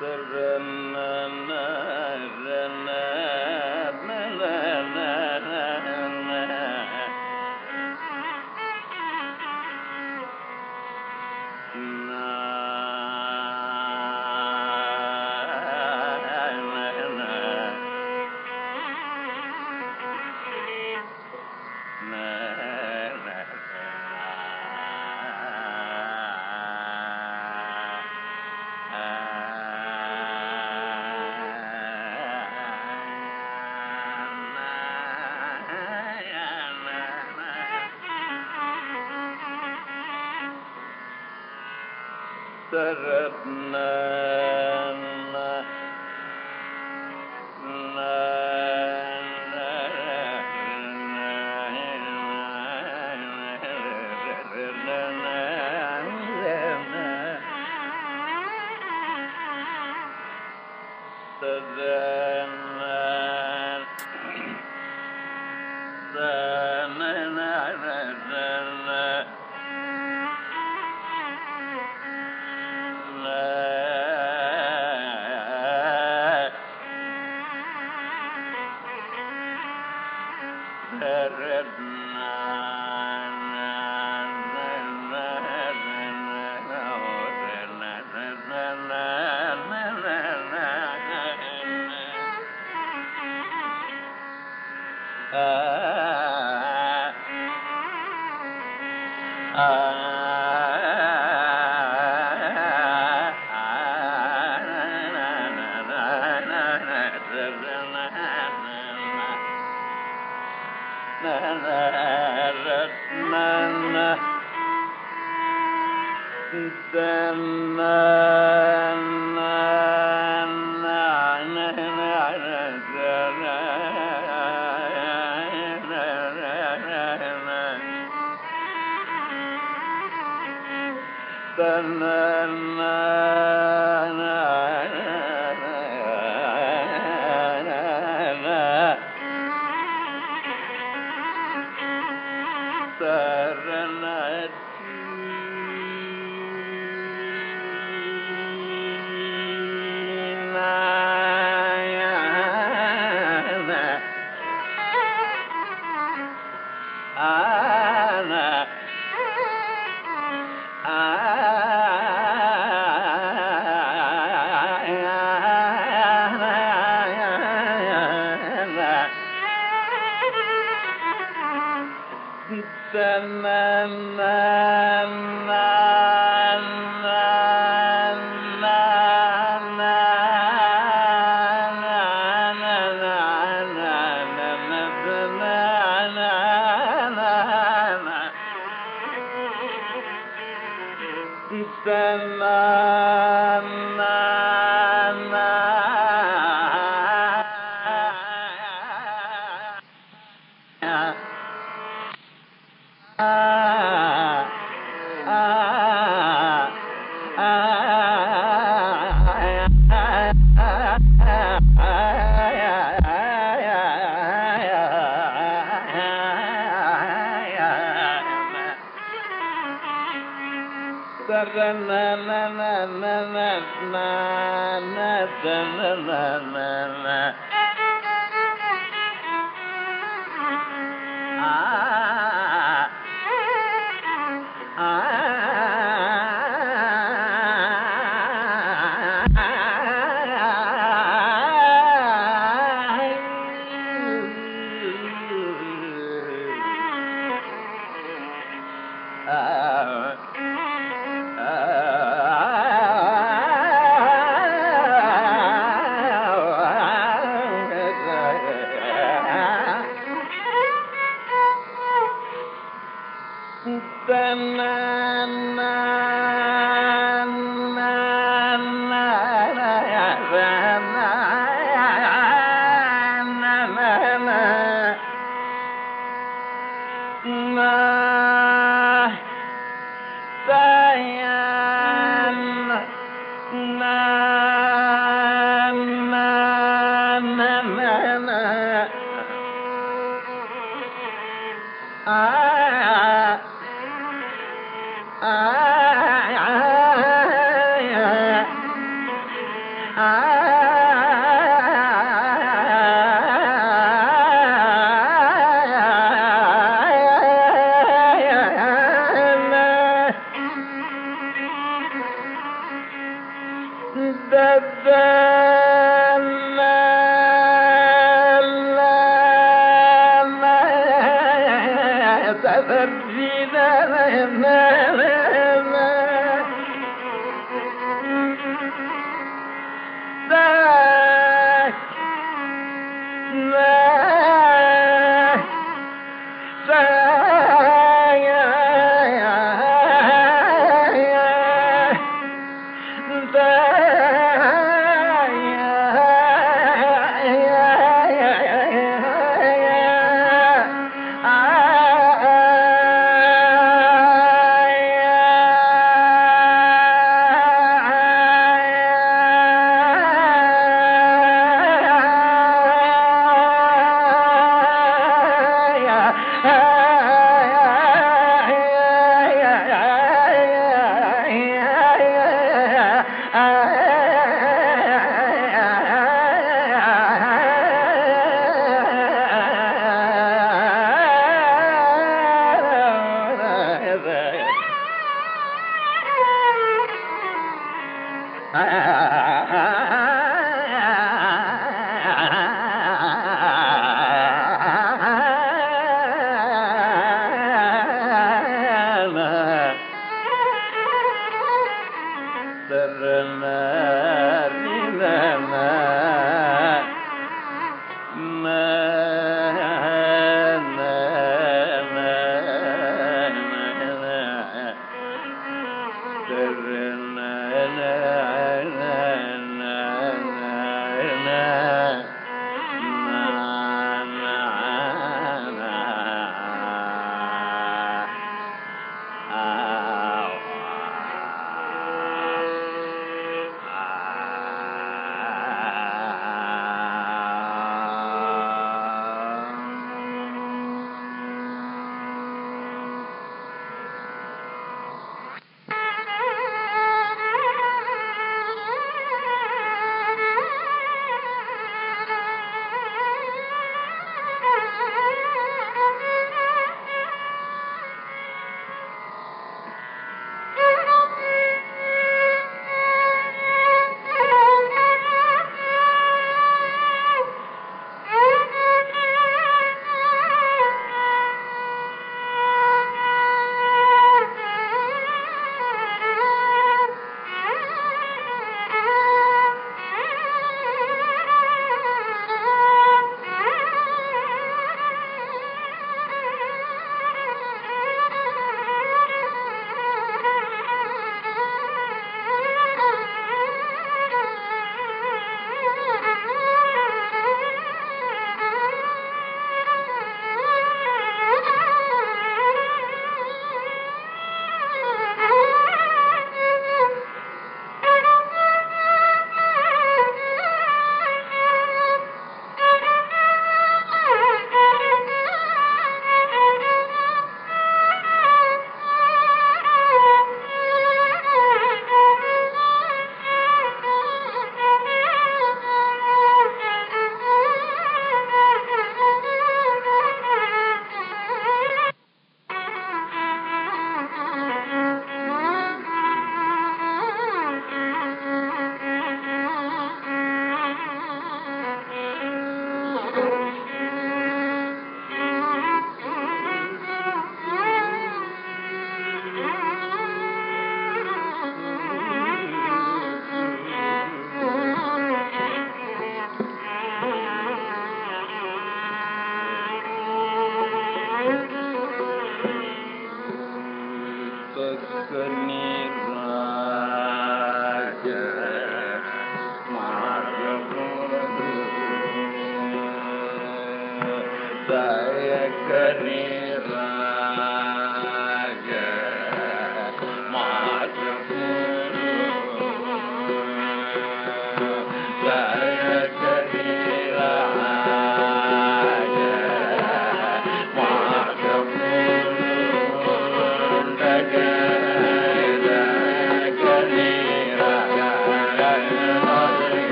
சரண Ratnana Ratnana uh, Ah. Na, na. فبنا لنا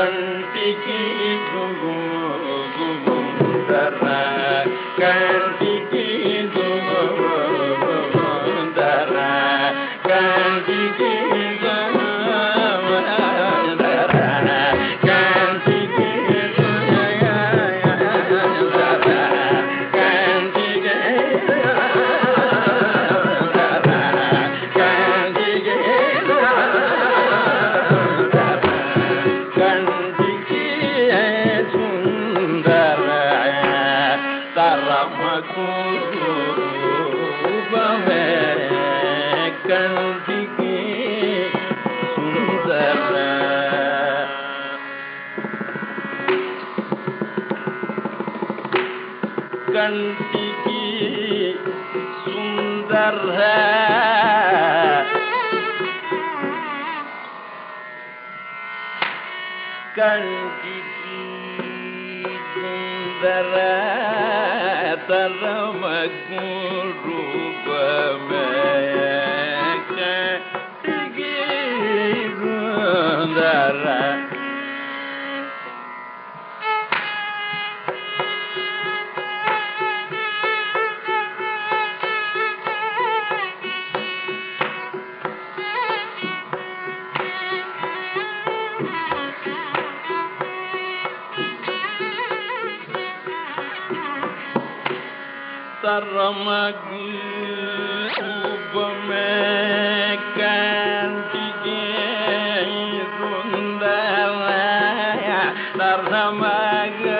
ಕಂಟಿಗೆ ಗುಗು ಗುಗು ತರಾ की सुंदर है कणकी की सुंदर तरम रूप में सुंदर karam gub me kanti ge rundaya darnamaga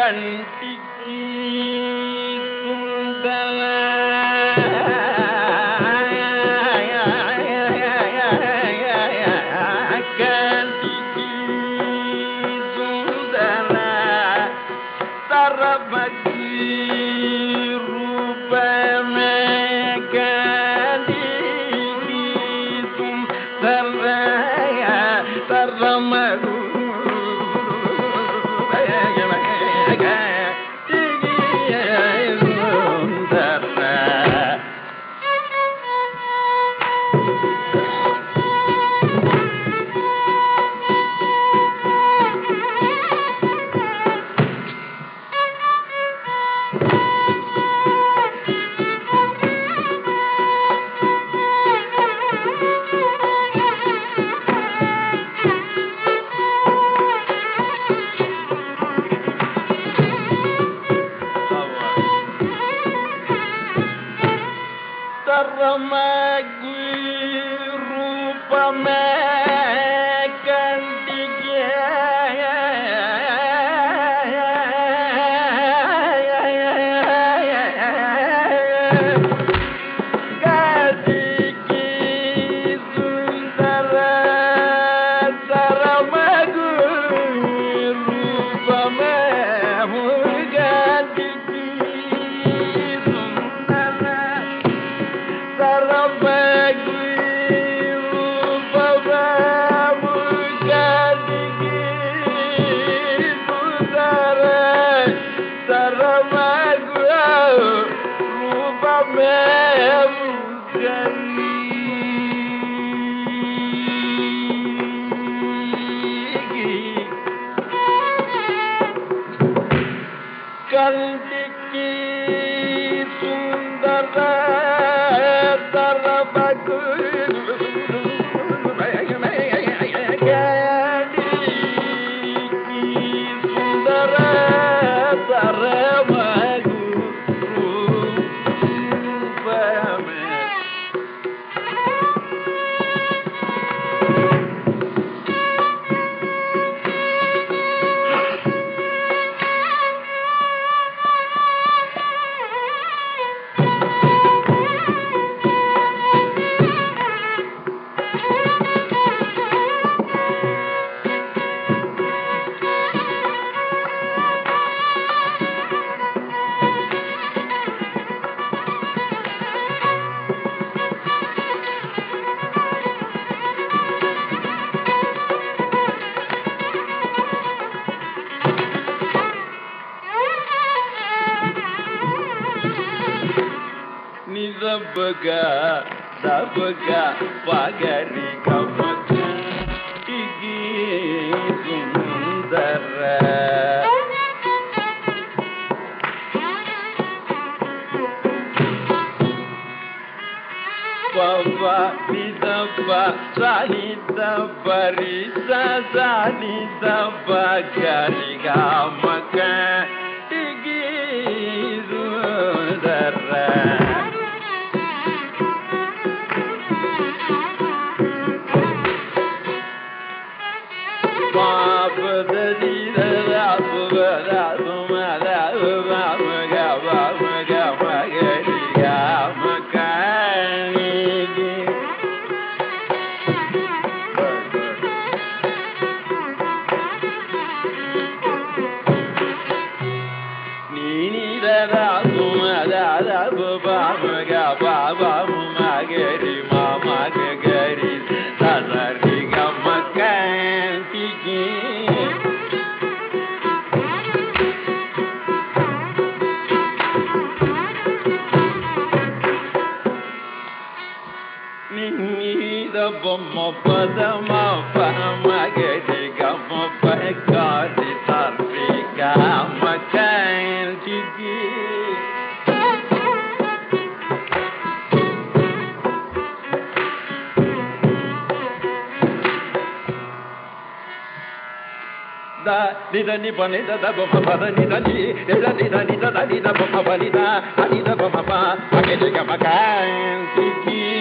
கண்டி sabga pagari kamaka igi sundara Baba Nidaba Sahida Barisa Sanida da ni da ni ni da da ba pa da ni da ni da da ni da ni da da ni da ni da ni da pa pa pa ke de ga ma kan ti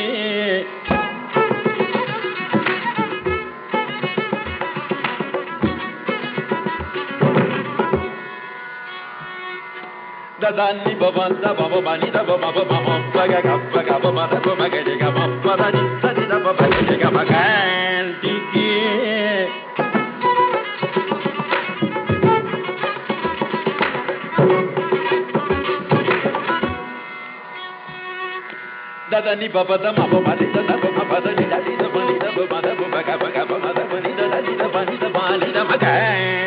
da da ni ba ba da ba ba ba ni da ba ba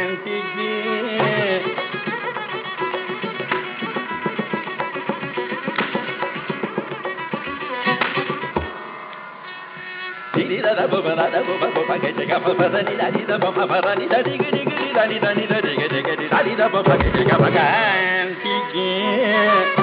ni